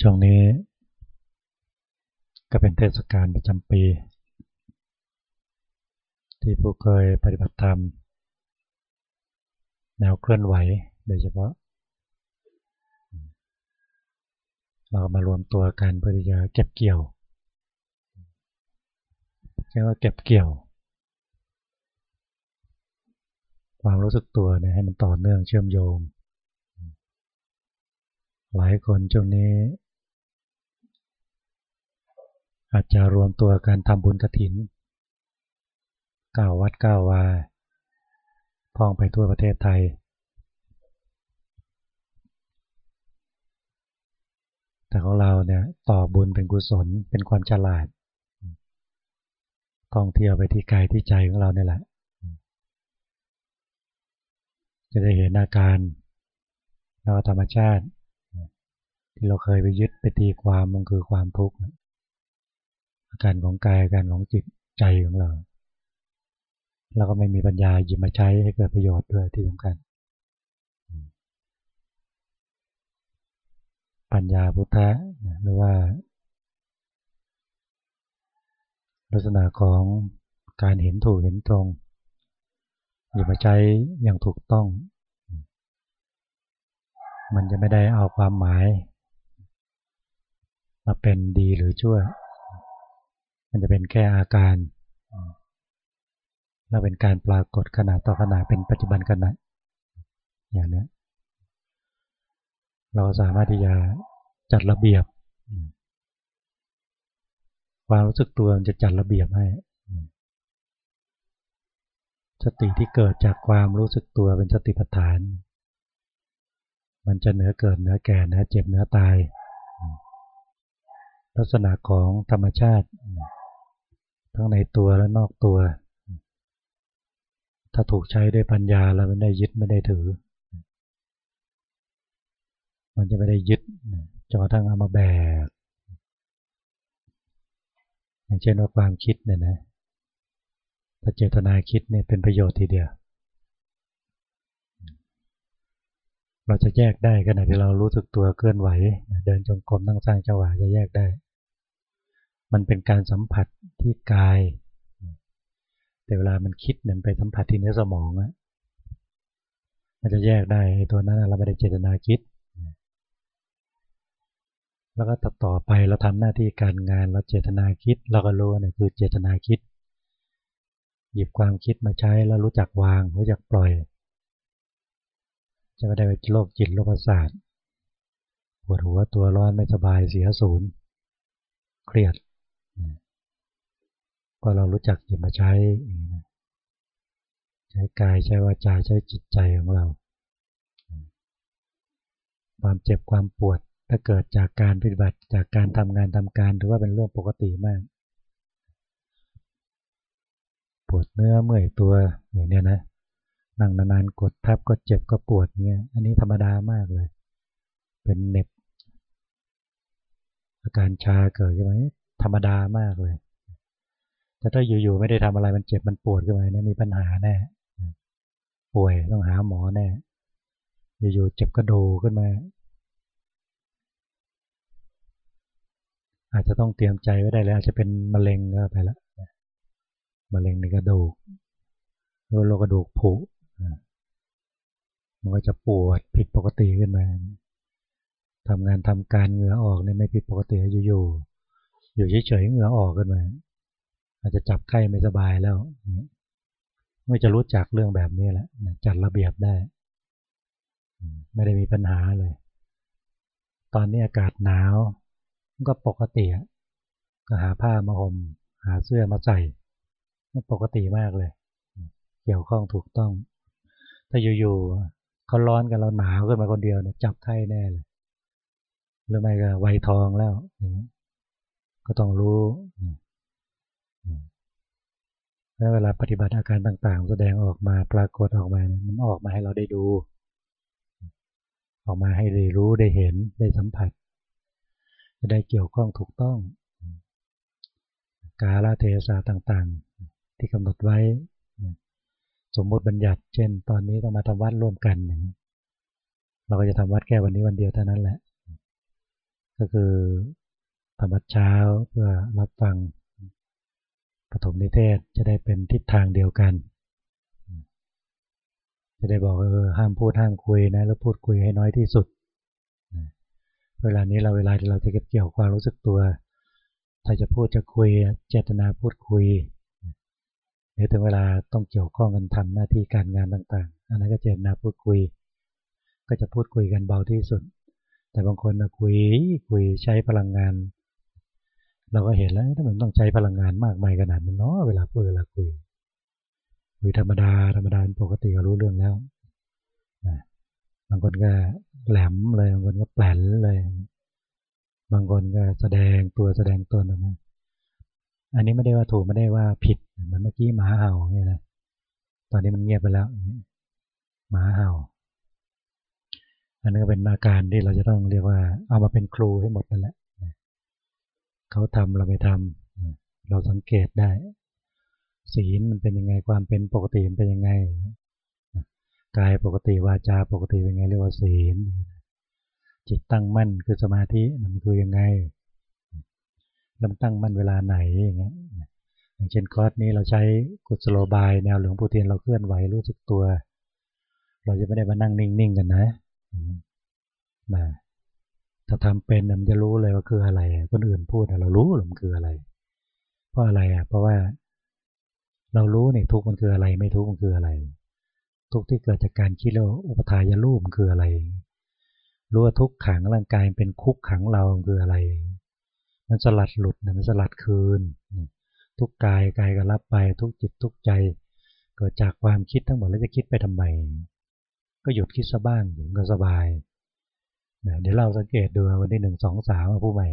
ช่วงนี้ ก็เป็นเทศกาลประจำปี ที่ผู้เคยปฏิบัติธรรม แนวเคลื่อนไหวโดยเฉพาะ เรามารวมตัวกันเพื่อที่จะเก็บเกี่ยวเรียกว่าเก็บเกี่ยว ความรู้สึกตัวเนี่ยให้มันต่อเนื่องเชื่อมโยง หลายคนช่วงนี้ อาจจะรวมตัวกันทำบุญกระถินก้าวัดก้าววาท่องไปทั่วประเทศไทย แต่ของเราเนี่ยต่อบุญเป็นกุศลเป็นความฉลาดท่องเที่ยวไปที่กายที่ใจของเราเนี่ยแหละ จะได้เห็นอาการเราธรรมชาติ ที่เราเคยไปยึดไปตีความมันคือความทุกข์อาการของกายอาการของจิตใจของเราเราก็ไม่มีปัญญาหยิบมาใช้ให้เกิดประโยชน์ด้วยที่สำคัญ ปัญญาพุทธะหรือว่า ลักษณะของการเห็นถูกเห็นตรงหยิบมาใช้อย่างถูกต้อง มันจะไม่ได้เอาความหมาย มาเป็นดีหรือชั่ว มันจะเป็นแค่อาการและเป็นการปรากฏขณะต่อขณะเป็นปัจจุบันขณะอย่างนี้เราสามารถที่จะจัดระเบียบ ความรู้สึกตัวมันจะจัดระเบียบให้ สติที่เกิดจากความรู้สึกตัวเป็นสติปัฏฐาน มันจะเหนือเกิดเหนือแก่เหนือเจ็บเหนือตาย ลักษณะของธรรมชาติ ทั้งในตัวและนอกตัว ถ้าถูกใช้ด้วยปัญญาเราไม่ได้ยึดไม่ได้ถือ มันจะไม่ได้ยึดจนกระทั่งเอามาแบกอย่างเช่นว่าความคิดเนี่ยนะถ้าเจตนาคิดเนี่ยเป็นประโยชน์ทีเดียว เราจะแยกได้ขณะที่เรารู้สึกตัวเคลื่อนไหว เดินจงกรมตั้งสร้างจังหวะจะแยกได้ มันเป็นการสัมผัสที่กาย แต่เวลามันคิดเนี่ยไปสัมผัสที่เนื้อสมองอะมันจะแยกได้ตัวนั้นเราไม่ได้เจตนาคิด แล้วก็ต่อต่อไปเราทำหน้าที่การงานเราเจตนาคิดเราก็รู้เนี่ยคือเจตนาคิด หยิบความคิดมาใช้แล้วรู้จักวาง รู้จักปล่อย จะไม่ได้ไปโรคจิตโรคประสาทปวดหัวตัวร้อนไม่สบายเสียศูนย์เครียด พอเรารู้จักหยิบมาใช้ ใช้กายใช้วาจาใช้จิตใจของเรา ความเจ็บความปวดถ้าเกิดจากการปฏิบัติจากการทำงานทำการถือว่าเป็นเรื่องปกติมาก ปวดเนื้อเมื่อยตัวอย่างเนี้ยนะนั่งนานๆกดทับก็เจ็บก็ปวดเงี้ย อันนี้ธรรมดามากเลย เป็นเน็บอาการชาเกิดขึ้นมธรรมดามากเลย แต่ถ้าอยู่ๆไม่ได้ทำอะไรมันเจ็บมันปวดขึ้นมาเนี่ยมีปัญหาแน่ป่วยต้องหาหมอแน่อยู่ๆเจ็บกระดูกขึ้นมา อาจจะต้องเตรียมใจไว้ได้เลยอาจจะเป็นมะเร็งก็ไปละมะเร็งในกระดูกหรือโรคกระดูกผุมันก็จะปวดผิดปกติขึ้นมาทำงานทำการเหงื่อออกเนี่ยไม่ผิดปกติอยู่ๆอยู่เฉยๆเหงื่อออกขึ้นมา อาจจะจับไข้ไม่สบายแล้วไม่จะรู้จักเรื่องแบบนี้แหละจัดระเบียบได้ ไม่ได้มีปัญหาเลย ตอนนี้อากาศหนาวก็ปกติก็หาผ้ามาห่มหาเสื้อมาใส่นี่ปกติมากเลย เกี่ยวข้องถูกต้อง ถ้าอยู่ๆเขาร้อนกันเราหนาวขึ้นมาคนเดียวเนี่ยจับไข้แน่เลยหรือไม่ก็ไวทองแล้วก็ต้องรู้ แล้วเวลาปฏิบัติอาการต่างๆ แสดงออกมาปรากฏออกมา มันออกมาให้เราได้ดู ออกมาให้ได้รู้ได้เห็นได้สัมผัส จะได้เกี่ยวข้องถูกต้อง กาลเทศะต่างๆ ที่กำหนดไว้ สมมติบัญญัติ เช่น ตอนนี้ต้องมาทำวัดร่วมกัน เราก็จะทำวัดแค่วันนี้วันเดียวเท่านั้นแหละ ก็คือธรรมเช้าเพื่อรับฟัง ปฐมนิเทศจะได้เป็นทิศทางเดียวกัน จะได้บอกเออห้ามพูดห้ามคุยนะแล้วพูดคุยให้น้อยที่สุด เวลานี้เราเวลาเราจะเก็บเกี่ยวความรู้สึกตัว ถ้าจะพูดจะคุยเจตนาพูดคุยเดี๋ยวถึงเวลาต้องเกี่ยวข้องกันทำหน้าที่การงานต่างๆ อันนั้นก็เจตนาพูดคุย ก็จะพูดคุยกันเบาที่สุด แต่บางคนคุยคุยใช้พลังงาน เราก็เห็นแล้วถ้ามันต้องใช้พลังงานมากมายขนาดนั้นเนาะเวลาพูดเวลาคุยคุยธรรมดาธรรมดาปกติก็รู้เรื่องแล้วนะบางคนก็แหลมเลยบางคนก็แปลนเลย บางคนก็แสดงตัวแสดงตนออกมาอันนี้ไม่ได้ว่าถูกไม่ได้ว่าผิดเหมือนเมื่อกี้หมาเห่าเนี่ยนะตอนนี้มันเงียบไปแล้วหมาเห่า อันนี้ก็เป็นอาการที่เราจะต้องเรียกว่าเอามาเป็นครูให้หมดนั่นแหละ เขาทำเราไม่ทำเราสังเกตได้ ศีลมันเป็นยังไงความเป็นปกติมันเป็นยังไงกายปกติวาจาปกติเป็นไงเรียกว่าศีล จิตตั้งมั่นคือสมาธิมันคือยังไงลำตั้งมั่นเวลาไหนอย่างเงี้ยอย่างเช่นคอร์สนี้เราใช้กุศโลบายแนวหลวงปู่เทียนเราเคลื่อนไหวรู้สึกตัว เราจะไม่ได้มานั่งนิ่งๆกันนะนะ ถ้าทำเป็นมันจะรู้เลยว่าคืออะไร คนอื่นพูดเรารู้หรือมันคืออะไร เพราะอะไรอะ เพราะว่า เรารู้เนี่ยทุกมันคืออะไร ไม่ทุกมันคืออะไร ทุกที่เกิดจากการคิดแล้วอุปทายรูปมันคืออะไร รู้ว่าทุกขังร่างกายเป็นคุกขังเราคืออะไร มันสลัดหลุดมันสลัดคืน ทุกกายกายก็รับไป ทุกจิตทุกใจ เกิดจากความคิดทั้งหมดแล้วจะคิดไปทำไม ก็หยุดคิดซะบ้างถึงก็สบาย เดี๋ยวเราสังเกตดูวันที่หนึ่งสองสามผู้ใหม่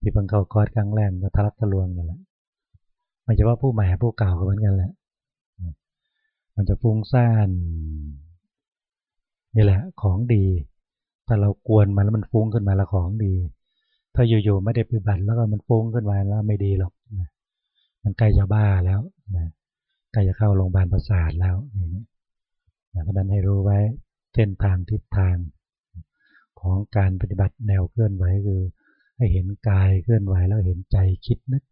ที่เพิ่งเข้าคอร์สครั้งแรกก็ทะลักทะลวงกันแหละไม่ใช่ว่าผู้ใหม่ผู้เก่าก็เหมือนกันแหละ มันจะฟุ้งซ่านนี่แหละของดี ถ้าเรากวนมันแล้วมันฟุ้งขึ้นมาแล้วของดี ถ้าอยู่ๆไม่ได้ปฏิบัติแล้วก็มันฟุ้งขึ้นมาแล้วไม่ดีหรอกนะมันใกล้จะบ้าแล้วนะใกล้จะเข้าโรงพยาบาลประสาทแล้วนี่นะเพราะนั้นให้รู้ไว้เส้นทางทิศทาง ของการปฏิบัติแนวเคลื่อนไหวคือให้เห็นกายเคลื่อนไหวแล้วเห็นใจคิดนึก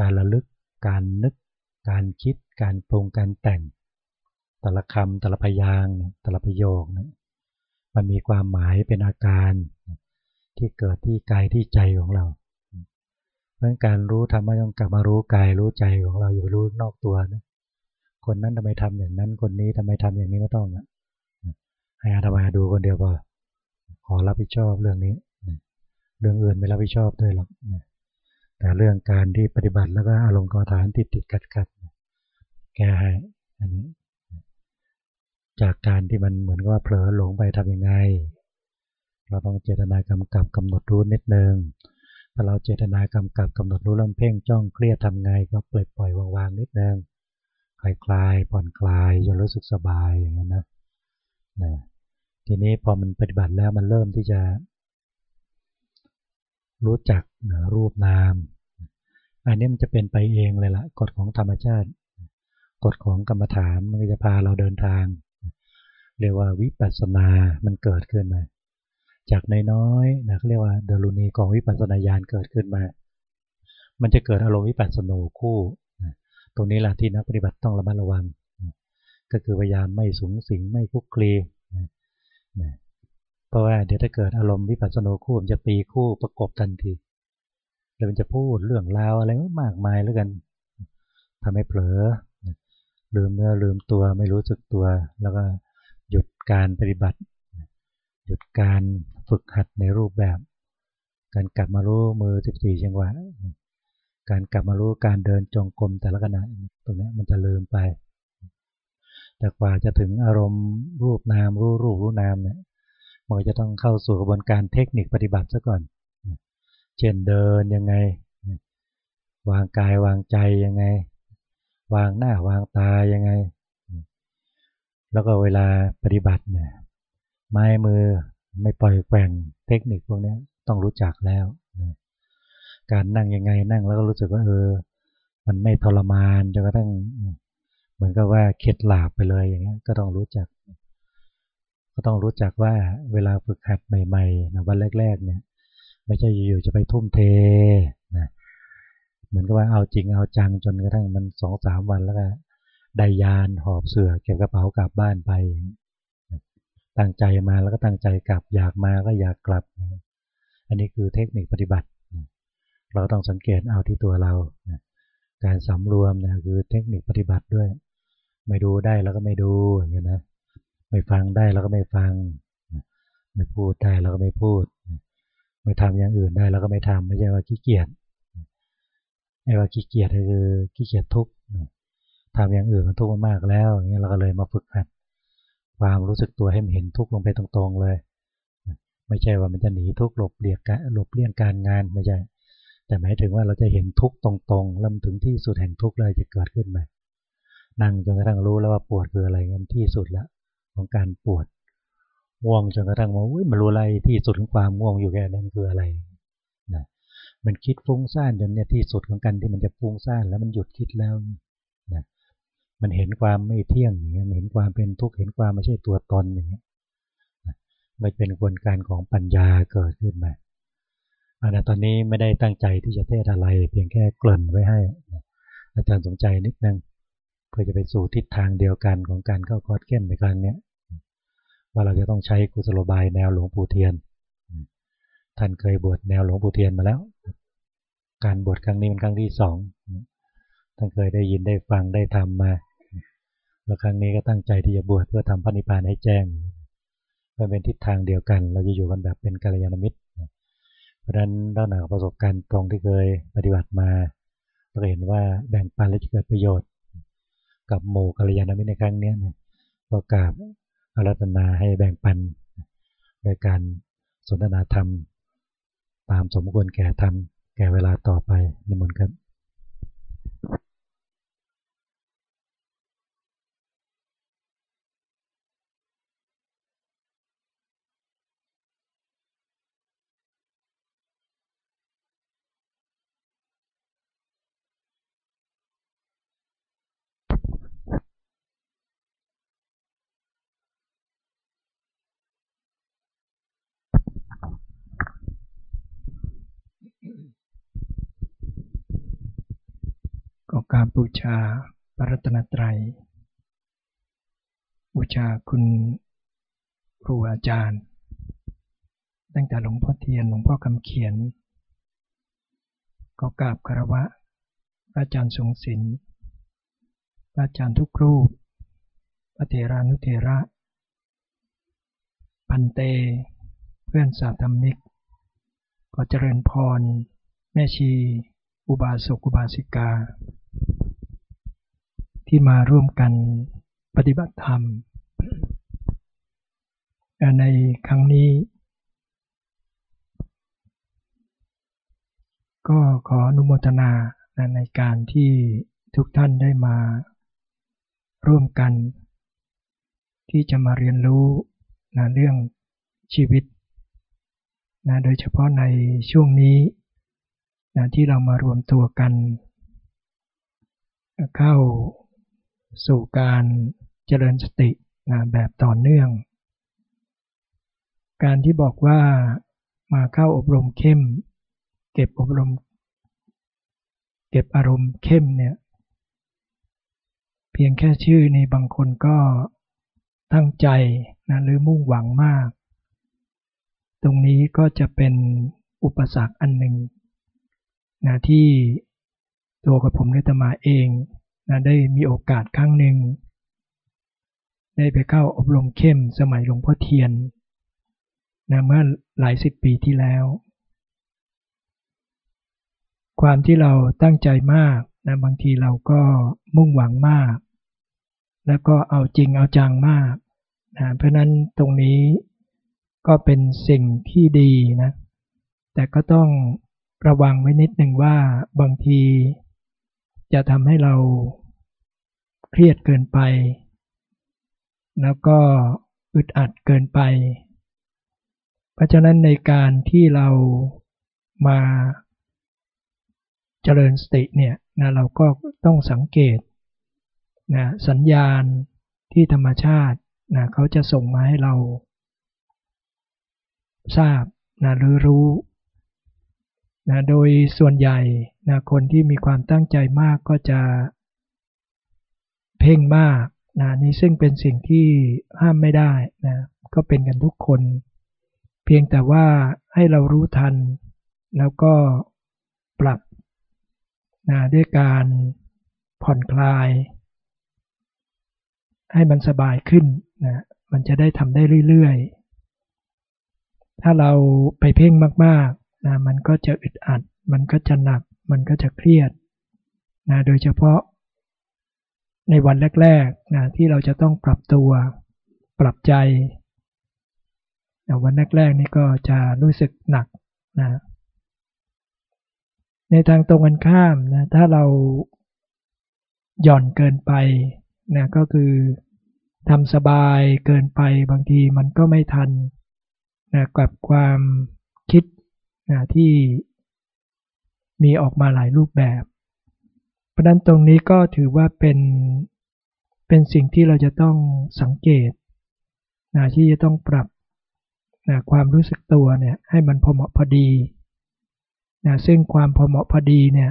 การระลึก การนึก การคิด การปรุง การแต่ง แต่ละคำแต่ละพยางแต่ละประโยคนะมันมีความหมายเป็นอาการที่เกิดที่กายที่ใจของเรา เพราะการรู้ธรรมะต้องกลับมารู้กายรู้ใจของเราอยู่รู้นอกตัวนะคนนั้นทำไมทำอย่างนั้นคนนี้ทำไมทำอย่างนี้ไม่ต้องนะให้อาตมาดูคนเดียวพอ รับผิดชอบเรื่องนี้เรื่องอื่นไม่รับผิดชอบด้วยหรอกแต่เรื่องการที่ปฏิบัติแล้วก็อารมณ์กรรมฐานติดติดกัดกัดแก้ให้อันนี้ จากการที่มันเหมือนกับว่าเผลอหลงไปทำยังไง เราต้องเจตนากำกับกำหนดรู้นิดนึงถ้าเราเจตนากำกับกำหนดรู้เริ่มเพ่งจ้องเครียดทำไงก็ปล่อยปล่อยวางๆนิดนึงคลายคลายผ่อนคลายจนรู้สึกสบายอย่างนั้นนะนะ ทีนี้พอมันปฏิบัติแล้วมันเริ่มที่จะ รู้จักรูปนาม อันนี้มันจะเป็นไปเองเลยละกฎของธรรมชาติ กฎของกรรมฐานมันจะพาเราเดินทาง เรียกว่าวิปัสสนา มันเกิดขึ้นมาจากน้อยๆนะเขาเรียกว่าเดลุนีของวิปัสสนาญาณเกิดขึ้นมา มันจะเกิดอารมณ์วิปัสสนูคู่ ตรงนี้แหละที่นักปฏิบัติต้องระมัดระวัง ก็คือพยายามไม่สูงสิงไม่คุกคลี เพราะว่าเดี๋ยวถ้าเกิดอารมณ์วิปัสสนูคู่มันจะตีคู่ประกบทันทีแล้วมันจะพูดเรื่องราวอะไรมากมายแล้วกันทำให้เผลอลืมเนื้อลืมตัวไม่รู้สึกตัว แล้วก็หยุดการปฏิบัติ หยุดการฝึกหัดในรูปแบบ การกลับมารู้มือ 14 จังหวะการกลับมารู้การเดินจงกรมแต่ละขณะตรงนี้มันจะลืมไป แต่กว่าจะถึงอารมณ์รูปนามรู้รูปรู้นามเนี่ยมันจะต้องเข้าสู่กระบวนการเทคนิคปฏิบัติซะก่อน เช่นเดินยังไง วางกายวางใจยังไง วางหน้าวางตายังไง แล้วก็เวลาปฏิบัติเนี่ยไม้มือไม่ปล่อยแกว่งเทคนิคพวกนี้ต้องรู้จักแล้วการนั่งยังไงนั่งแล้วก็รู้สึกว่าเออมันไม่ทรมานจนกระทั่ง มือนกับว่าเข็ดหลาบไปเลยอย่างเงี้ยก็ต้องรู้จัก ก็ต้องรู้จักว่าเวลาฝึกหัดใหม่ๆนะวันแรก ๆ เนี่ย ไม่ใช่อยู่ๆจะไปทุ่มเทนะเหมือนกับว่าเอาจริงเอาจังจนกระทั่งมันสองสามวันแล้วก็ได้ยานหอบเสือเก็บกระเป๋ากลับบ้านไปตั้งใจมาแล้วก็ตั้งใจกลับ อยากมาก็อยากกลับ อันนี้คือเทคนิคปฏิบัติ เราต้องสังเกตเอาที่ตัวเรา การสำรวมนะคือเทคนิคปฏิบัติด้วย ไม่ดูได้แล้วก็ไม่ดูอย่างนี้นะไม่ฟังได้แล้วก็ไม่ฟัง ไม่พูดได้แล้วก็ไม่พูด ไม่ทำอย่างอื่นได้แล้วก็ไม่ทำไม่ใช่ว่าขี้เกียจไอ้ว่าขี้เกียจคือขี้เกียจทุกข์ทำอย่างอื่นมันทุกข์มากแล้วอย่างเงี้ยเราก็เลยมาฝึกหัดความรู้สึกตัวให้มันเห็นทุกข์ลงไปตรงๆเลย ไม่ใช่ว่ามันจะหนีทุกข์หลบเลี่ยงหลบเลี่ยงการงานไม่ใช่แต่หมายถึงว่าเราจะเห็นทุกข์ตรงๆแล้วถึงที่สุดแห่งทุกข์เลยจะเกิดขึ้นมา นั่งจนกระทั่งรู้แล้วว่าปวดคืออะไรเงี้ยที่สุดแล้วของการปวดง่วงจนกระทั่งว่าอุ้ยมารู้อะไรที่สุดของความง่วงอยู่แค่นั้นคืออะไรนะมันคิดฟุ้งซ่านจนเนี่ยที่สุดของกันที่มันจะฟุ้งซ่านแล้วมันหยุดคิดแล้วนะมันเห็นความไม่เที่ยงอย่างเงี้ยเห็นความเป็นทุกข์เห็นความไม่ใช่ตัวตนอย่างเงี้ยมันเป็นกลการของปัญญาเกิดขึ้นมาอันตอนนี้ไม่ได้ตั้งใจที่จะเทศอะไรเพียงแค่เกริ่นไว้ให้อาจารย์สมใจนิดนึง เพื่อจะไปสู่ทิศทางเดียวกันของการเข้าคอร์สเข้มในครั้งนี้ว่าเราจะต้องใช้กุศโลบายแนวหลวงปู่เทียน ท่านเคยบวชแนวหลวงปู่เทียนมาแล้ว การบวชครั้งนี้เป็นครั้งที่สองท่านเคยได้ยินได้ฟังได้ทำมา แล้วครั้งนี้ก็ตั้งใจที่จะบวชเพื่อทำพระนิพพานให้แจ้งมันเป็นทิศทางเดียวกัน เราจะอยู่กันแบบเป็นกัลยาณมิตร เพราะฉะนั้นด้านหน้าประสบการณ์ตรงที่เคยปฏิบัติมาเราเห็นว่าแบ่งปันและจะเกิดประโยชน์ กับโมกัลยาณมิตรในครั้งนี้นะก็กราบอารัธนาให้แบ่งปันโดยการสนทนาธรรม ตามสมควรแก่ธรรม แก่เวลาต่อไปนิมนต์ครับการ บูชาพระรัตนตรัย บูชาคุณครูอาจารย์ ตั้งแต่หลวงพ่อเทียนหลวงพ่อคำเขียน ก็กราบคารวะพระอาจารย์ทรงศิลป์พระอาจารย์ทุกรูปพระเทรานุเทระ พันเต เพื่อนสาธรรมิก ก็เจริญพร แม่ชี อุบาสกอุบาสิกา ที่มาร่วมกันปฏิบัติธรรม ในครั้งนี้ ก็ขออนุโมทนาในการที่ทุกท่านได้มาร่วมกัน ที่จะมาเรียนรู้นะเรื่องชีวิตนะโดยเฉพาะในช่วงนี้นะที่เรามารวมตัวกัน เข้า สู่การเจริญสตินะแบบต่อเนื่อง การที่บอกว่ามาเข้าอบรมเข้ม เก็บอบรม เก็บอารมณ์เข้มเนี่ยเพียงแค่ชื่อนี่บางคนก็ตั้งใจนะหรือมุ่งหวังมาก ตรงนี้ก็จะเป็นอุปสรรคอันหนึ่งนะที่ตัวกับผมได้ตมาเอง นะได้มีโอกาสครั้งหนึ่ง ได้ไปเข้าอบรมเข้มสมัยหลวงพ่อเทียนนะเมื่อหลายสิบปีที่แล้ว ความที่เราตั้งใจมากนะบางทีเราก็มุ่งหวังมาก แล้วก็เอาจริงเอาจังมากนะเพราะนั้นตรงนี้ก็เป็นสิ่งที่ดีนะ แต่ก็ต้องระวังไว้นิดหนึ่งว่าบางทีจะทำให้เรา เครียดเกินไป แล้วก็อึดอัดเกินไป เพราะฉะนั้นในการที่เรามาเจริญสติเนี่ยนะเราก็ต้องสังเกตนะสัญญาณที่ธรรมชาตินะเขาจะส่งมาให้เรา ทราบนะหรือรู้นะโดยส่วนใหญ่นะคนที่มีความตั้งใจมากก็จะ เพ่งมากนะนี่ซึ่งเป็นสิ่งที่ห้ามไม่ได้นะก็เป็นกันทุกคน เพียงแต่ว่าให้เรารู้ทัน แล้วก็ปรับนะด้วยการผ่อนคลาย ให้มันสบายขึ้นนะมันจะได้ทำได้เรื่อยๆ ถ้าเราไปเพ่งมากๆนะมันก็จะอึดอัด มันก็จะหนัก มันก็จะเครียดนะโดยเฉพาะ ในวันแรกๆนะที่เราจะต้องปรับตัว ปรับใจนะวันแรกๆนี่ก็จะรู้สึกหนักนะในทางตรงกันข้ามนะถ้าเราหย่อนเกินไปนะก็คือทำสบายเกินไปบางทีมันก็ไม่ทันนะกับความคิดนะที่มีออกมาหลายรูปแบบ เพราะนั้นตรงนี้ก็ถือว่าเป็นเป็นสิ่งที่เราจะต้องสังเกตนะที่จะต้องปรับนะความรู้สึกตัวเนี่ยให้มันพอเหมาะพอดีนะซึ่งความพอเหมาะพอดีเนี่ย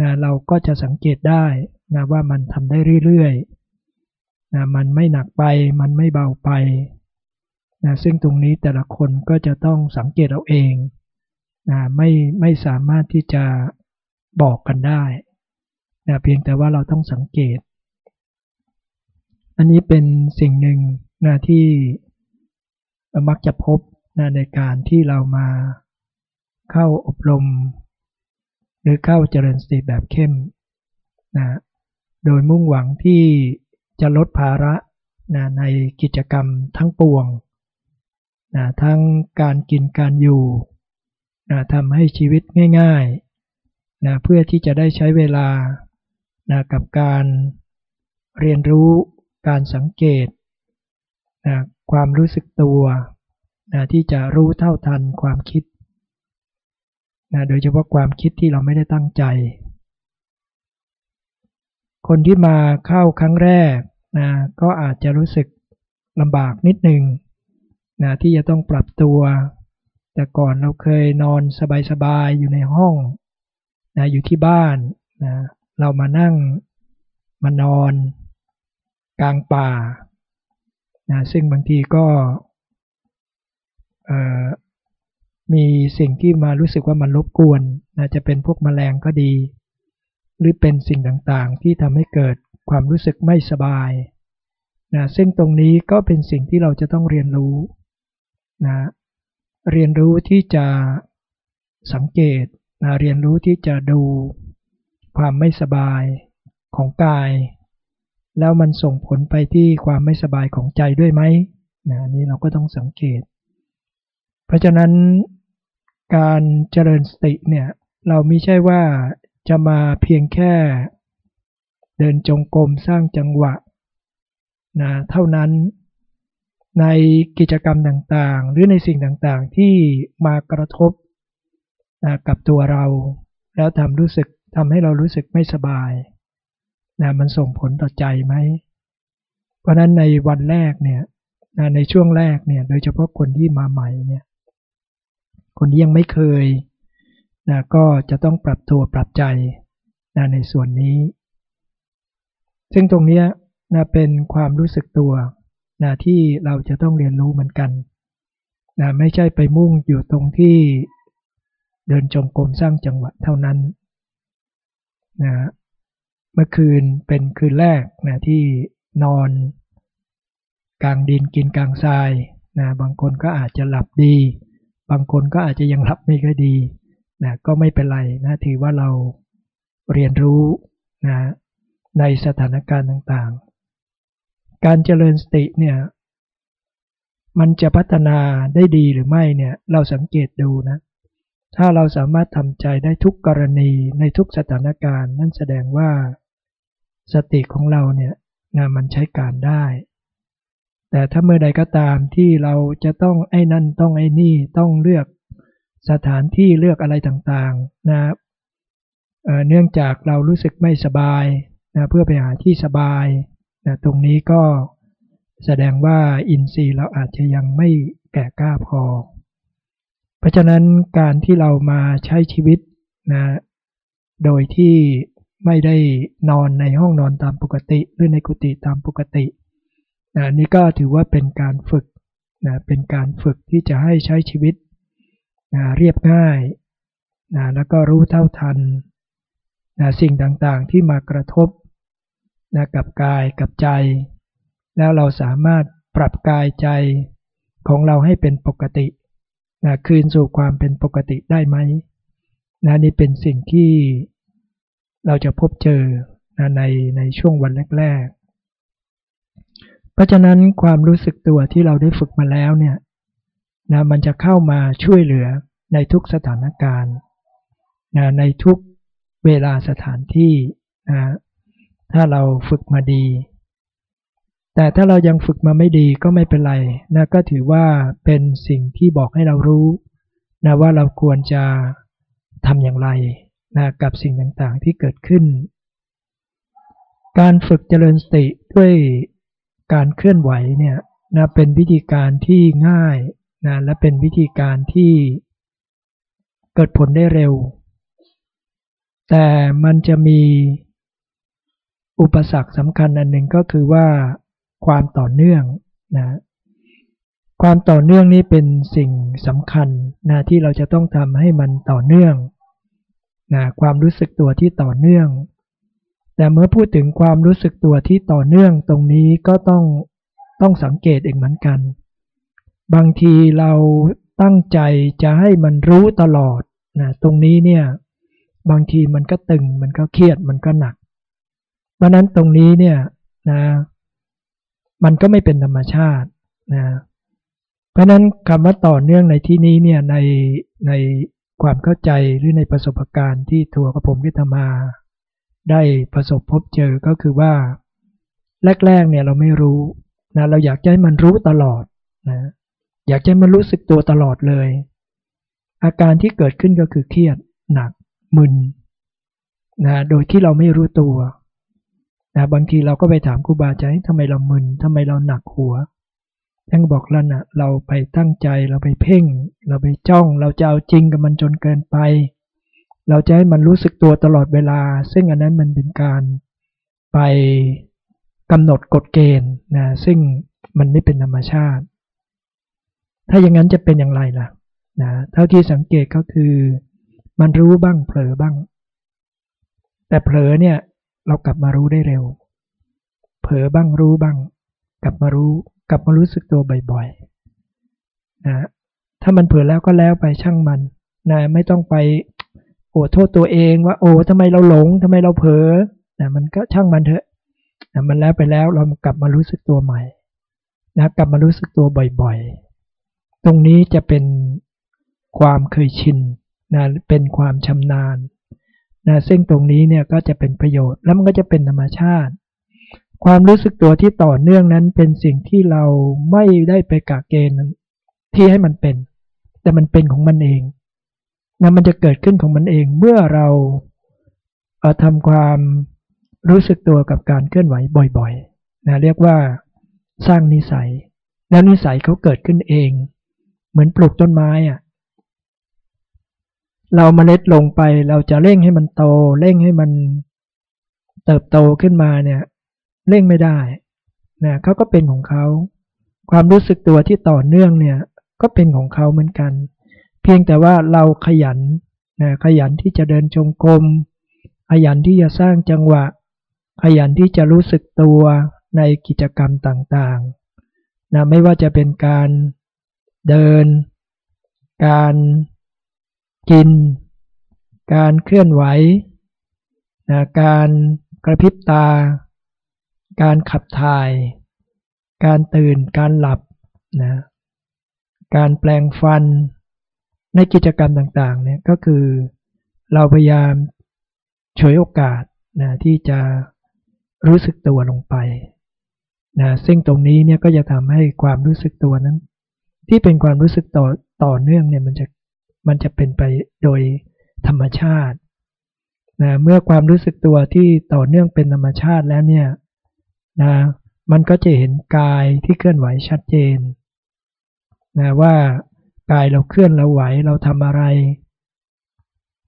นะเราก็จะสังเกตได้นะว่ามันทำได้เรื่อยๆนะมันไม่หนักไป มันไม่เบาไปนะซึ่งตรงนี้แต่ละคนก็จะต้องสังเกตเอาเองนะไม่ไม่สามารถที่จะบอกกันได้ นะเพียงแต่ว่าเราต้องสังเกต อันนี้เป็นสิ่งหนึ่งนะที่มักจะพบนะในการที่เรามาเข้าอบรม หรือเข้าเจริญสติแบบเข้มนะโดยมุ่งหวังที่จะลดภาระนะในกิจกรรมทั้งปวงนะทั้งการกินการอยู่นะทำให้ชีวิตง่ายๆนะเพื่อที่จะได้ใช้เวลา นะกับการเรียนรู้การสังเกตนะความรู้สึกตัวนะที่จะรู้เท่าทันความคิดนะโดยเฉพาะความคิดที่เราไม่ได้ตั้งใจ คนที่มาเข้าครั้งแรกนะก็อาจจะรู้สึกลำบากนิดหนึ่งนะที่จะต้องปรับตัว แต่ก่อนเราเคยนอนสบายๆอยู่ในห้องนะอยู่ที่บ้านนะ เรามานั่งมานอน กลางป่านะซึ่งบางทีก็มีสิ่งที่มารู้สึกว่ามันรบกวนนะจะเป็นพวกแมลงก็ดี หรือเป็นสิ่งต่างๆ ที่ทำให้เกิดความรู้สึกไม่สบายนะซึ่งตรงนี้ก็เป็นสิ่งที่เราจะต้องเรียนรู้นะเรียนรู้ที่จะสังเกตนะเรียนรู้ที่จะดู ความไม่สบายของกาย แล้วมันส่งผลไปที่ความไม่สบายของใจด้วยไหมนะนี้เราก็ต้องสังเกต เพราะฉะนั้นการเจริญสติเนี่ยเราไม่ใช่ว่าจะมาเพียงแค่ เดินจงกรมสร้างจังหวะนะเท่านั้นในกิจกรรมต่างๆ หรือในสิ่งต่างๆที่มากระทบนะกับตัวเรา แล้วทำรู้สึก ทำให้เรารู้สึกไม่สบายนะมันส่งผลต่อใจไหม เพราะนั้นในวันแรกเนี่ยนะในช่วงแรกเนี่ย โดยเฉพาะคนที่มาใหม่เนี่ย คนที่ยังไม่เคยนะก็จะต้องปรับตัวปรับใจนะในส่วนนี้ ซึ่งตรงนี้นะเป็นความรู้สึกตัวนะที่เราจะต้องเรียนรู้เหมือนกันนะไม่ใช่ไปมุ่งอยู่ตรงที่เดินจงกรมสร้างจังหวะเท่านั้น นะเมื่อคืนเป็นคืนแรกนะที่นอนกลางดินกินกลางทรายนะบางคนก็อาจจะหลับดี บางคนก็อาจจะยังหลับไม่ค่อยดีนะก็ไม่เป็นไรนะถือว่าเราเรียนรู้นะในสถานการณ์ต่างๆ การเจริญสติเนี่ยมันจะพัฒนาได้ดีหรือไม่เนี่ยเราสังเกตดูนะ ถ้าเราสามารถทำใจได้ทุกกรณีในทุกสถานการณ์ นั่นแสดงว่า สติของเราเนี่ยนะมันใช้การได้ แต่ถ้าเมื่อใดก็ตามที่เราจะต้องไอ้นั่นต้องไอ้นี่ต้องเลือกสถานที่เลือกอะไรต่างๆนะเนื่องจากเรารู้สึกไม่สบายนะเพื่อไปหาที่สบายนะตรงนี้ก็แสดงว่าอินทรีย์เราอาจจะยังไม่แก่กล้าพอ เพราะฉะนั้นการที่เรามาใช้ชีวิตนะโดยที่ไม่ได้นอนในห้องนอนตามปกติ หรือในกุฏิตามปกตินะนี่ก็ถือว่าเป็นการฝึกนะเป็นการฝึกที่จะให้ใช้ชีวิตนะเรียบง่ายนะแล้วก็รู้เท่าทันนะสิ่งต่างๆที่มากระทบนะกับกายกับใจ แล้วเราสามารถปรับกายใจของเราให้เป็นปกติ นะคืนสู่ความเป็นปกติได้ไหมนะนี่เป็นสิ่งที่เราจะพบเจอนะในในช่วงวันแรก ๆ เพราะฉะนั้นความรู้สึกตัวที่เราได้ฝึกมาแล้วเนี่ยนะมันจะเข้ามาช่วยเหลือในทุกสถานการณ์นะในทุกเวลาสถานที่นะถ้าเราฝึกมาดี แต่ถ้าเรายังฝึกมาไม่ดีก็ไม่เป็นไรนะก็ถือว่าเป็นสิ่งที่บอกให้เรารู้นะว่าเราควรจะทำอย่างไรนะกับสิ่งต่างๆที่เกิดขึ้น การฝึกเจริญสติด้วยการเคลื่อนไหวเนี่ยนะเป็นวิธีการที่ง่ายนะและเป็นวิธีการที่เกิดผลได้เร็ว แต่มันจะมีอุปสรรคสำคัญอันหนึ่งก็คือว่า ความต่อเนื่องนะความต่อเนื่องนี้เป็นสิ่งสำคัญนะที่เราจะต้องทำให้มันต่อเนื่องนะความรู้สึกตัวที่ต่อเนื่อง แต่เมื่อพูดถึงความรู้สึกตัวที่ต่อเนื่องตรงนี้ก็ต้องต้องสังเกตเองเหมือนกัน บางทีเราตั้งใจจะให้มันรู้ตลอดนะตรงนี้เนี่ยบางทีมันก็ตึงมันก็เครียดมันก็หนัก เพราะนั้นตรงนี้เนี่ยนะ มันก็ไม่เป็นธรรมชาตินะเพราะนั้นคำว่าต่อเนื่องในที่นี้เนี่ยในในความเข้าใจหรือในประสบการณ์ที่ทัวร์กับผมที่ทำมา ได้ประสบพบเจอก็คือว่าแรกๆเนี่ยเราไม่รู้นะเราอยากให้มันรู้ตลอดนะอยากให้มันรู้สึกตัวตลอดเลย อาการที่เกิดขึ้นก็คือเครียดหนักมึนนะโดยที่เราไม่รู้ตัว นะบางทีเราก็ไปถามครูบาอาจารย์ทำไมเรามึนทำไมเราหนักหัวท่านบอกแล้วนะเราไปตั้งใจเราไปเพ่ง เราไปจ้อง เราจะเอาจริงกับมันจนเกินไป เราจะให้มันรู้สึกตัวตลอดเวลา ซึ่งอันนั้นมันเป็นการไปกำหนดกฎเกณฑ์นะซึ่งมันไม่เป็นธรรมชาติ ถ้าอย่างนั้นจะเป็นอย่างไรล่ะนะเท่าที่สังเกตก็คือ มันรู้บ้างเผลอบ้าง แต่เผลอเนี่ย เรากลับมารู้ได้เร็ว เผลอบ้างรู้บ้าง กลับมารู้กลับมารู้สึกตัวบ่อยๆนะถ้ามันเผลอแล้วก็แล้วไปช่างมันนะไม่ต้องไปโอ้โทษตัวเองว่า โอ้ทำไมเราหลงทำไมเราเผลอนะมันก็ช่างมันเถอะนะมันแล้วไปแล้วเรากลับมารู้สึกตัวใหม่นะกลับมารู้สึกตัวบ่อยๆ ตรงนี้จะเป็นความเคยชินนะเป็นความชำนาญ นะซึ่งตรงนี้เนี่ยก็จะเป็นประโยชน์แล้วมันก็จะเป็นธรรมชาติ ความรู้สึกตัวที่ต่อเนื่องนั้นเป็นสิ่งที่เราไม่ได้ไปกะเกณฑ์ที่ให้มันเป็น แต่มันเป็นของมันเองนะมันจะเกิดขึ้นของมันเองเมื่อเราเาทำความรู้สึกตัวกับการเคลื่อนไหวบ่อยๆนะเรียกว่าสร้างนิสัย แล้วนิสัยเขาเกิดขึ้นเอง เหมือนปลูกต้นไม้อะ เราเมล็ดลงไป เราจะเร่งให้มันโต เร่งให้มันเติบโตขึ้นมาเนี่ยเร่งไม่ได้นะเขาก็เป็นของเขาความรู้สึกตัวที่ต่อเนื่องเนี่ยก็เป็นของเขาเหมือนกัน เพียงแต่ว่าเราขยันนะขยันที่จะเดินจงกรมขยันที่จะสร้างจังหวะ ขยันที่จะรู้สึกตัวในกิจกรรมต่างๆนะไม่ว่าจะเป็นการเดิน การ กิน การเคลื่อนไหวนะการกระพริบตา การขับถ่าย การตื่น การหลับนะการแปลงฟันในกิจกรรมต่างๆเนี่ยก็คือเราพยายามฉวยโอกาสนะที่จะรู้สึกตัวลงไปนะซึ่งตรงนี้เนี่ยก็จะทำให้ความรู้สึกตัวนั้น ที่เป็นความรู้สึกต่อต่อเนื่องเนี่ยมันจะ มันจะเป็นไปโดยธรรมชาตินะเมื่อความรู้สึกตัวที่ต่อเนื่องเป็นธรรมชาติแล้วเนี่ยนะมันก็จะเห็นกายที่เคลื่อนไหวชัดเจนนะว่ากายเราเคลื่อนเราไหวเราทำอะไร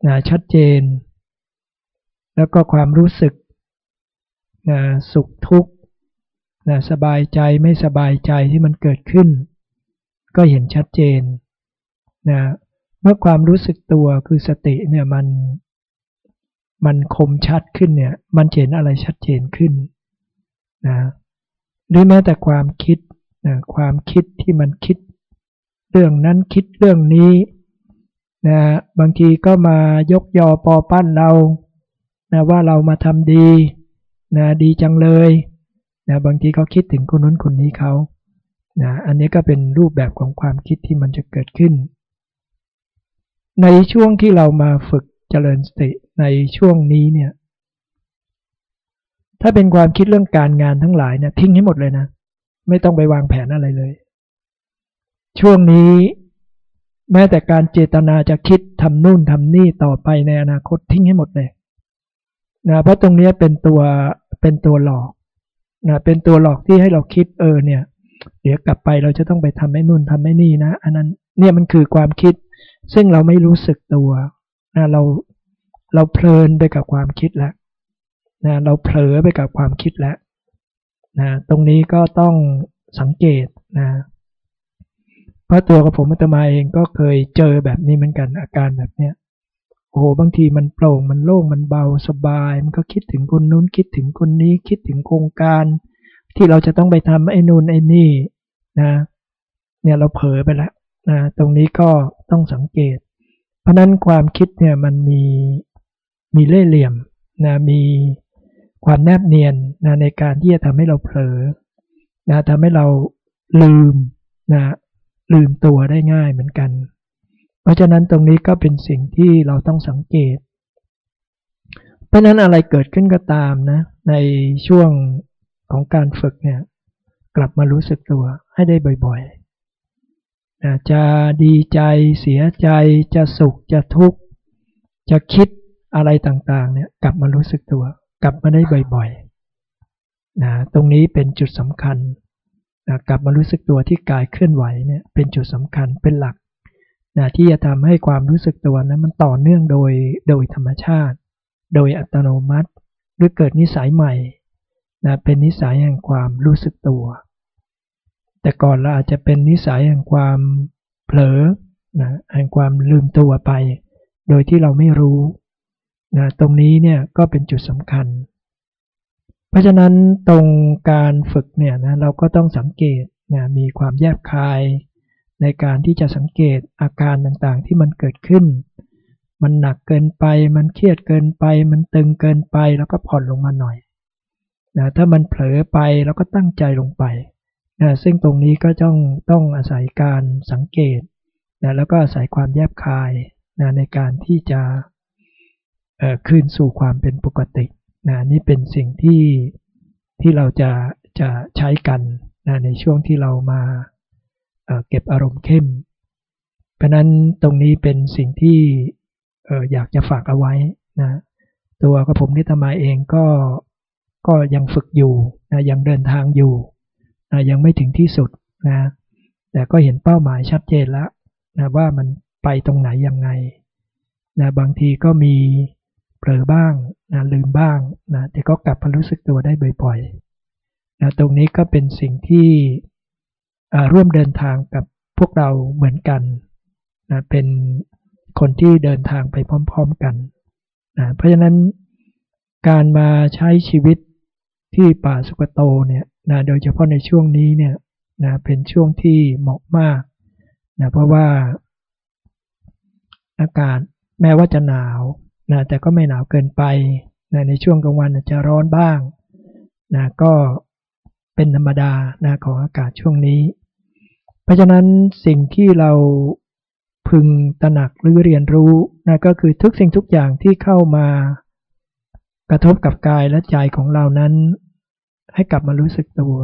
นะชัดเจน แล้วก็ความรู้สึกนะสุขทุกข์นะสบายใจไม่สบายใจที่มันเกิดขึ้น ก็เห็นชัดเจนนะ เมื่อความรู้สึกตัวคือสติเนี่ยมันมันคมชัดขึ้นเนี่ย มันเห็นอะไรชัดเจนขึ้นนะหรือแม้แต่ความคิดนะความคิดที่มันคิด เรื่องนั้นคิดเรื่องนี้นะบางทีก็มายกยอปอปั้นเรานะว่าเรามาทำดีนะดีจังเลยนะบางทีเขาคิดถึงคนนู้นคนนี้เขานะอันนี้ก็เป็นรูปแบบของความคิดที่มันจะเกิดขึ้น ในช่วงที่เรามาฝึกเจริญสติในช่วงนี้เนี่ย ถ้าเป็นความคิดเรื่องการงานทั้งหลายเนี่ยทิ้งให้หมดเลยนะ ไม่ต้องไปวางแผนอะไรเลย ช่วงนี้แม้แต่การเจตนาจะคิดทำนู่นทำนี่ต่อไปในอนาคตทิ้งให้หมดเลยนะเพราะตรงนี้เป็นตัวเป็นตัวหลอกนะเป็นตัวหลอกที่ให้เราคิดเออเนี่ย เดี๋ยวกลับไปเราจะต้องไปทำให้นู่นทำให้นี่นะ อันนั้นเนี่ยมันคือความคิด ซึ่งเราไม่รู้สึกตัวนะเราเราเพลินไปกับความคิดแล้วนะเราเผลอไปกับความคิดแล้วนะตรงนี้ก็ต้องสังเกตนะเพราะตัวกับผมอัตมาเองก็เคยเจอแบบนี้เหมือนกันอาการแบบเนี้ยโอ้โหบางทีมันโปร่งมันโล่งมันเบาสบาย มันก็คิดถึงคนนู้นคิดถึงคนนี้คิดถึงโครงการ ที่เราจะต้องไปทำไอ้นู่นไอ้นี่นะ เนี่ยเราเผลอไปแล้ว นะตรงนี้ก็ต้องสังเกต เพราะนั้นความคิดเนี่ยมันมีมีเล่ห์เหลี่ยมนะมีความแนบเนียนนะในการที่จะทำให้เราเผลอนะทำให้เราลืมนะลืมตัวได้ง่ายเหมือนกัน เพราะฉะนั้นตรงนี้ก็เป็นสิ่งที่เราต้องสังเกต เพราะนั้นอะไรเกิดขึ้นก็ตามนะในช่วงของการฝึกเนี่ยกลับมารู้สึกตัวให้ได้บ่อยๆ นะจะดีใจเสียใจจะสุขจะทุกข์ จะคิดอะไรต่างๆเนี่ยกลับมารู้สึกตัว กลับมาได้บ่อยๆนะตรงนี้เป็นจุดสำคัญนะกลับมารู้สึกตัวที่กายเคลื่อนไหวเนี่ยเป็นจุดสำคัญเป็นหลักนะที่จะทำให้ความรู้สึกตัวนั้นมันต่อเนื่องโดยโดยธรรมชาติ โดยอัตโนมัติหรือเกิดนิสัยใหม่นะเป็นนิสัยแห่งความรู้สึกตัว แต่ก่อนเราอาจจะเป็นนิสัยแห่งความเผลอนะแห่งความลืมตัวไป โดยที่เราไม่รู้นะตรงนี้เนี่ยก็เป็นจุดสำคัญ เพราะฉะนั้นตรงการฝึกเนี่ยนะเราก็ต้องสังเกตนะมีความแยบคาย ในการที่จะสังเกตอาการต่างๆที่มันเกิดขึ้น มันหนักเกินไป มันเครียดเกินไป มันตึงเกินไปแล้วก็ผ่อนลงมาหน่อยนะถ้ามันเผลอไปแล้วก็ตั้งใจลงไป นะซึ่งตรงนี้ก็ต้องต้องอาศัยการสังเกตนะแล้วก็อาศัยความแยบคายนะในการที่จะคืนสู่ความเป็นปกตินะนี่เป็นสิ่งที่ที่เราจะจะใช้กันนะในช่วงที่เรามาเเก็บอารมณ์เข้ม เพราะนั้นตรงนี้เป็นสิ่งที่อยากจะฝากเอาไว้นะตัวกระผมนิตมาเองก็ก็ยังฝึกอยู่นะยังเดินทางอยู่ ยังไม่ถึงที่สุดนะแต่ก็เห็นเป้าหมายชัดเจนแล้วนะว่ามันไปตรงไหนยังไงนะบางทีก็มีเผลอบ้างนะลืมบ้างนะแต่ก็กลับมารู้สึกตัวได้บ่อยๆนะตรงนี้ก็เป็นสิ่งที่ร่วมเดินทางกับพวกเราเหมือนกันนะเป็นคนที่เดินทางไปพร้อมๆกันนะเพราะฉะนั้นการมาใช้ชีวิตที่ป่าสุกโตเนี่ย นะโดยเฉพาะในช่วงนี้เนี่ยนะเป็นช่วงที่เหมาะมากนะเพราะว่า อากาศแม้ว่าจะหนาวนะแต่ก็ไม่หนาวเกินไปนะในช่วงกลางวันอาจจะร้อนบ้างนะก็เป็นธรรมดานะของอากาศช่วงนี้ เพราะฉะนั้นสิ่งที่เราพึงตระหนักหรือเรียนรู้นะก็คือทุกสิ่งทุกอย่างที่เข้ามากระทบกับกายและใจของเรานั้น ให้กลับมารู้สึกตัว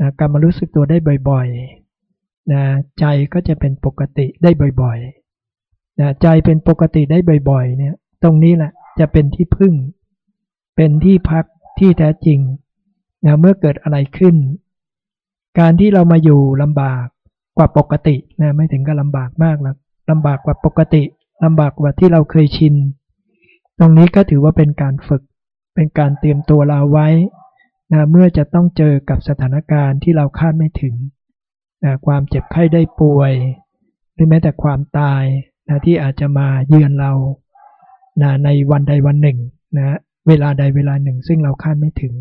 นะกลับมารู้สึกตัวได้บ่อยๆนะใจก็จะเป็นปกติได้บ่อยๆนะใจเป็นปกติได้บ่อย ๆ เนี่ย ตรงนี้แหละจะเป็นที่พึ่ง เป็นที่พักที่แท้จริงนะเมื่อเกิดอะไรขึ้น การที่เรามาอยู่ลำบากกว่าปกตินะไม่ถึงกับลำบากมากหรอกลำบากกว่าปกติลำบากกว่าที่เราเคยชิน ตรงนี้ก็ถือว่าเป็นการฝึก เป็นการเตรียมตัวเราไว้ นะเมื่อจะต้องเจอกับสถานการณ์ที่เราคาดไม่ถึงนะความเจ็บไข้ได้ป่วย หรือแม้แต่ความตายนะที่อาจจะมาเยือนเรานะในวันใดวันหนึ่งนะเวลาใดเวลาหนึ่ง ซึ่งเราคาดไม่ถึง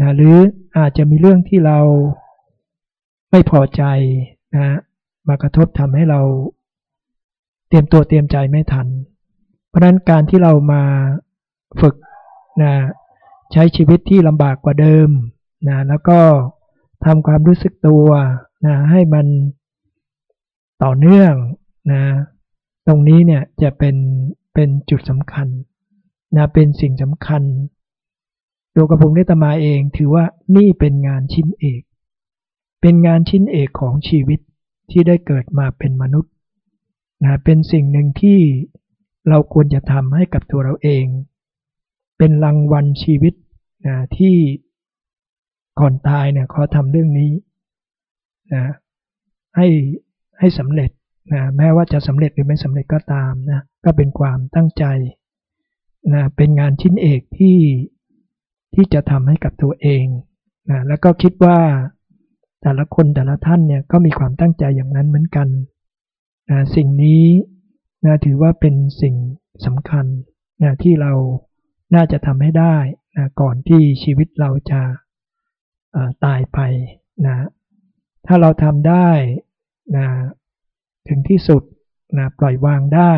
นะหรืออาจจะมีเรื่องที่เราไม่พอใจนะมากระทบทำให้เราเตรียมตัวเตรียมใจไม่ทัน เพราะนั้นการที่เรามาฝึกนะ ใช้ชีวิตที่ลำบากกว่าเดิมนะแล้วก็ทำความรู้สึกตัวนะให้มันต่อเนื่องนะตรงนี้เนี่ยจะเป็นเป็นจุดสำคัญนะเป็นสิ่งสำคัญตัวกระผมนิตมาเองถือว่านี่เป็นงานชิ้นเอก เป็นงานชิ้นเอกของชีวิตที่ได้เกิดมาเป็นมนุษย์นะเป็นสิ่งหนึ่งที่เราควรจะทำให้กับตัวเราเอง เป็นรางวัลชีวิตนะที่ก่อนตายเนี่ยขอทำเรื่องนี้นะให้ให้สำเร็จนะแม้ว่าจะสำเร็จหรือไม่สำเร็จก็ตามนะก็เป็นความตั้งใจนะเป็นงานชิ้นเอกที่ที่จะทำให้กับตัวเองนะแล้วก็คิดว่าแต่ละคนแต่ละท่านเนี่ยก็มีความตั้งใจอย่างนั้นเหมือนกันนะสิ่งนี้นะถือว่าเป็นสิ่งสำคัญนะที่เรา น่าจะทำให้ได้นะก่อนที่ชีวิตเราจะตายไปนะถ้าเราทำได้นะถึงที่สุดนะปล่อยวางได้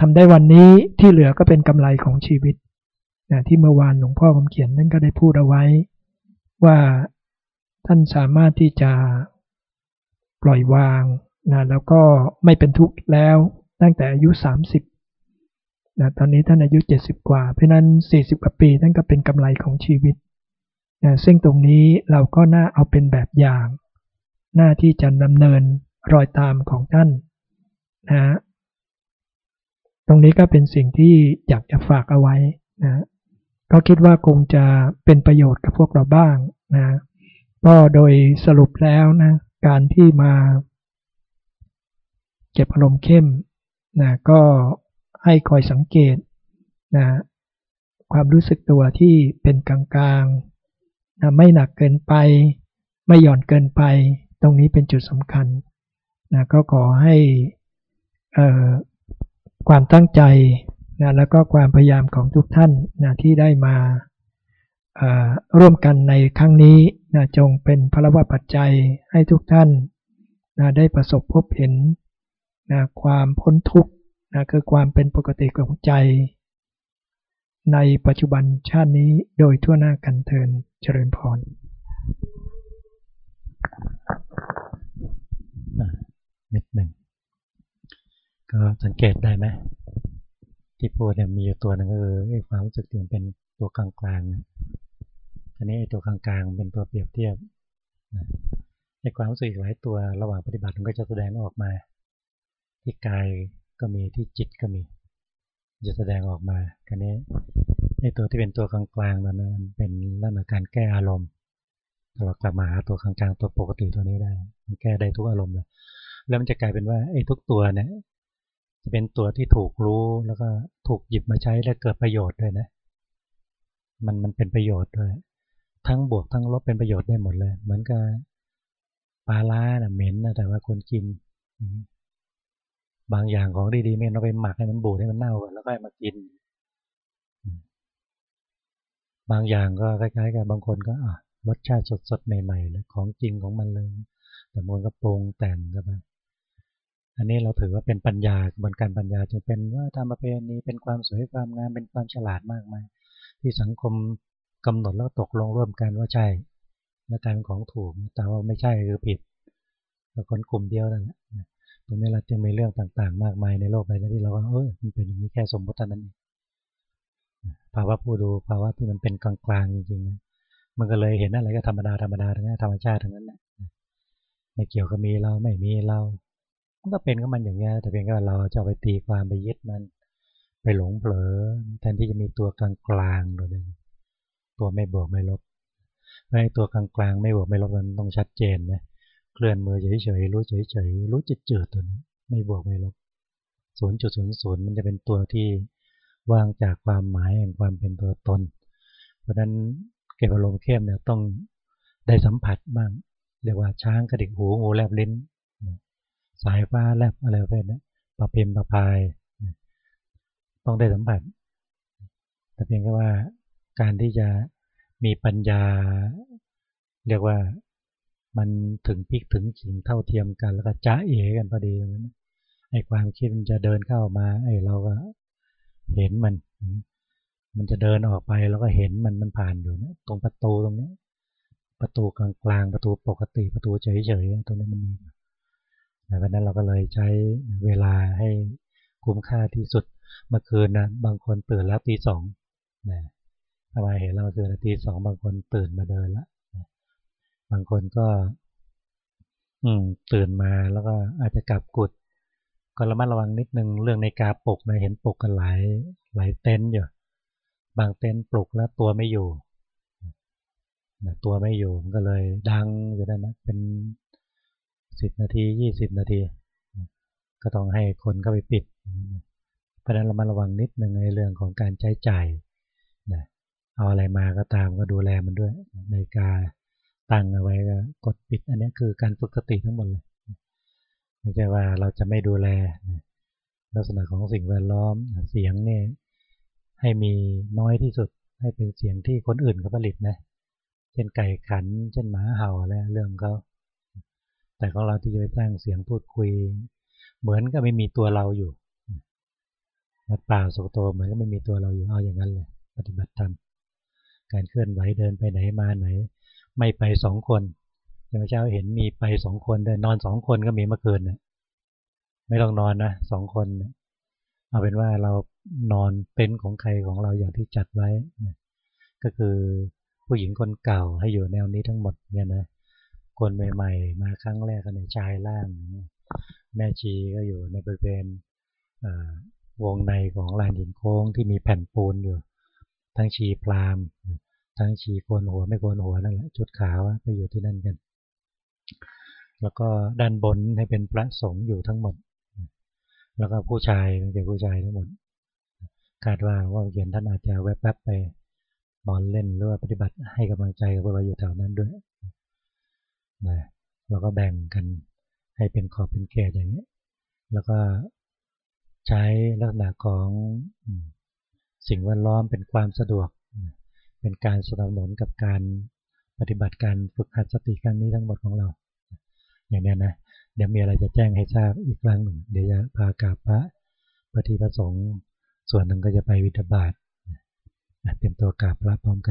ทำได้วันนี้ที่เหลือก็เป็นกำไรของชีวิตนะที่เมื่อวานหลวงพ่อคำเขียนนั่นก็ได้พูดเอาไว้ ว่าท่านสามารถที่จะปล่อยวางนะแล้วก็ไม่เป็นทุกข์แล้วตั้งแต่อายุ 30 นะตอนนี้ท่านอายุ 70 กว่า เพราะนั้น 40 กว่าปีท่านก็เป็นกำไรของชีวิตนะซึ่งตรงนี้เราก็น่าเอาเป็นแบบอย่าง หน้าที่จะดำเนินรอยตามของท่านนะตรงนี้ก็เป็นสิ่งที่อยากจะฝากเอาไว้นะก็คิดว่าคงจะเป็นประโยชน์กับพวกเราบ้างนะก็โดยสรุปแล้วนะการที่มาเก็บอารมณ์เข้มนะก็ ให้คอยสังเกตนะความรู้สึกตัวที่เป็นกลางๆนะไม่หนักเกินไป ไม่หย่อนเกินไป ตรงนี้เป็นจุดสำคัญนะก็ขอให้ความตั้งใจนะแล้วก็ความพยายามของทุกท่านนะที่ได้มาร่วมกันในครั้งนี้นะจงเป็นพระวปัจจัยให้ทุกท่านนะได้ประสบพบเห็นนะความพ้นทุกข์ นะคือความเป็นปกติของใจ ในปัจจุบันชาตินี้โดยทั่วหน้ากันเทินเจริญพรนิดหนึ่งก็สังเกตได้ไหมที่พูดเนี่ยมีอยู่ตัวหนึ่งก็คือความรู้สึกที่มันเป็นตัวกลางๆอันนี้ไอ้ตัวกลางๆเป็นตัวเปรียบเทียบในความรู้สึกหลายตัวระหว่างปฏิบัติมันก็จะแสดงออกมา ที่กาย ก็มีที่จิตก็มี จะแสดงออกมาคันนี้ในตัวที่เป็นตัวกลางๆนั้นเป็นลักษณะการแก้อารมณ์เรากลับมาหาตัวกลางๆตัวปกติตัวนี้ได้ มันแก้ได้ทุกอารมณ์เลยแล้วมันจะกลายเป็นว่าไอ้ทุกตัวเนี่ยจะเป็นตัวที่ถูกรู้แล้วก็ถูกหยิบมาใช้และเกิดประโยชน์ด้วยนะ มันมันเป็นประโยชน์ด้วย ทั้งบวกทั้งลบเป็นประโยชน์ได้หมดเลย เหมือนกับปลาล้านะเหม็นนะแต่ว่าคนกิน บางอย่างของดีๆไม่เราไปหมักให้มันบูดให้มันเน่าก่อนแล้วก็มากิน บางอย่างก็คล้ายๆ กับบางคนก็รสชาติสดๆใหม่ๆเลยของจริงของมันเลย แต่บางคนก็ปรุงแต่งก็ไปอันนี้เราถือว่าเป็นปัญญากระบวนการปัญญาจึงเป็นว่าธรรมประเพณีเป็นความสวยความงามเป็นความฉลาดมากมายที่สังคมกำหนดแล้วตกลงร่วมกันว่าใช่และการเป็นของถูกแต่ว่าไม่ใช่คือผิดคนกลุ่มเดียวนั่นแหละ ตรงนี้เราจึงมีเรื่องต่างๆ มากมายในโลกใบนี้ที่เราว่าเออมันเป็นอย่างนี้แค่สมมติเท่านั้นเองภาวะผู้ดูภาวะที่มันเป็นกลางๆจริงๆมันก็เลยเห็นอะไรก็ธรรมดาธรรมดาทั้งนั้นธรรมชาติทั้งนั้นแหละไม่เกี่ยวกับมีเราไม่มีเรา มันก็เป็นก็มันอย่างเงี้ยแต่เพียงแค่เราจะไปตีความไปยึดมัน ไปหลงเผลอแทนที่จะมีตัวกลางกลางโดยตัวไม่บวกไม่ลบไอ้ตัวกลางๆไม่บวกไม่ลบมันต้องชัดเจนนะ เคลื่อนมือเฉยๆรู้เฉยๆรู้จืดๆตัวนี้ไม่บวกไม่ลบศูนย์จุดศูนย์ศูนย์มันจะเป็นตัวที่ว่างจากความหมายแห่งความเป็นตัวตน เพราะฉะนั้นเก็บอารมณ์เข้มเนี่ยต้องได้สัมผัสบ้างเรียกว่าช้างกระดิกหูงูแลบลิ้นสายฟ้าแลบอะไรประเภทนี้ปะเพมปะพาย ต้องได้สัมผัส แต่เพียงแค่ว่าการที่จะมีปัญญา เรียกว่า มันถึงพิกถึงขิงเท่าเทียมกัน แล้วก็จ้าเอกันพอดีไอ้ความคิดมันจะเดินเข้ามา ไอ้เราก็เห็นมัน มันจะเดินออกไปแล้วก็เห็นมันมันผ่านอยู่นะตรงประตูตรงนี้ประตูกลางกลางประตูปกติประตูเฉยๆตรงนี้มันมีดังนั้นเราก็เลยใช้เวลาให้คุ้มค่าที่สุดเมื่อคืนนะบางคนตื่นแล้วตีสองนะทำไมเห็นเราตื่นตีสองบางคนตื่นมาเดินแล้ว บางคนก็ อืม ตื่นมาแล้วก็อาจจะกลับกุดก็ระมัดระวังนิดนึงเรื่องในกาปลุกนะเห็นปลุกกันหลายหลายเต็นท์อยู่บางเต็นท์ปลุกแล้วตัวไม่อยู่นะตัวไม่อยู่มันก็เลยดังอยู่นั่นนะเป็นสิบนาทียี่สิบนาทีก็ต้องให้คนเข้าไปปิดเพราะนั้นเรามาระวังนิดนึงในเรื่องของการใช้จ่ายนะเอาอะไรมาก็ตามก็ดูแลมันด้วย ในกา ตั้งเอาไว้ก็กดปิด อันนี้คือการฝึกสติทั้งหมดเลย ไม่ใช่ว่าเราจะไม่ดูแลลักษณะของสิ่งแวดล้อมเสียงเนี่ยให้มีน้อยที่สุด ให้เป็นเสียงที่คนอื่นเขาผลิตนะเช่นไก่ขัน เช่นหมาเห่าอะไรเรื่องเขาแต่ของเราที่จะไปสร้างเสียงพูดคุย เหมือนก็ไม่มีตัวเราอยู่วัดป่าสุโตเหมือนก็ไม่มีตัวเราอยู่เอาอย่างนั้นเลย ปฏิบัติธรรมการเคลื่อนไหวเดินไปไหนมาไหน ไม่ไปสองคนอย่างเช้าเห็นมีไปสองคนเดินนอนสองคนก็มีเมื่อคืนนะไม่ต้องนอนนะสองคนเอาเป็นว่าเรานอนเป็นของใครของเราอย่างที่จัดไว้ก็คือผู้หญิงคนเก่าให้อยู่แนวนี้ทั้งหมดเนี่ยนะคนใหม่ๆ มาครั้งแรกก็ในชายล่าง แม่ชีก็อยู่ในบริเวณวงในของลานหินโค้งที่มีแผ่นปูนอยู่ ทั้งชีพราม ทั้งชีโกนหัวไม่โกนหัวนั่นแหละจุดขาวไปอยู่ที่นั่นกัน แล้วก็ด้านบนให้เป็นพระสงฆ์อยู่ทั้งหมด แล้วก็ผู้ชายเป็นผู้ชายทั้งหมดคาดว่าว่าเขียนท่านอาจจะแวบๆไปบอลเล่นหรือว่าปฏิบัติให้กำลังใจกับพวกเราอยู่แถวนั้นด้วยนะเราก็แบ่งกันให้เป็นขอบเป็นเขตอย่างนี้แล้วก็ใช้ลักษณะของสิ่งแวดล้อมเป็นความสะดวก เป็นการสนับสนุนกับการปฏิบัติการฝึกหัดสติครั้งนี้ทั้งหมดของเรา อย่างนี้นะเดี๋ยวมีอะไรจะแจ้งให้ทราบอีกครั้งหนึ่ง เดี๋ยวจะพากราบพระปฏิประสงค์ส่วนหนึ่งก็จะไปวิทบาทเตรียมตัวกราบพระพร้อมกัน